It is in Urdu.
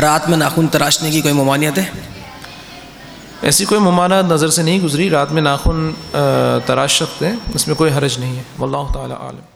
رات میں ناخن تراشنے کی کوئی ممانعت ہے؟ ایسی کوئی ممانعت نظر سے نہیں گزری، رات میں ناخن تراش سکتے ہیں، اس میں کوئی حرج نہیں ہے۔ واللہ تعالی عالم۔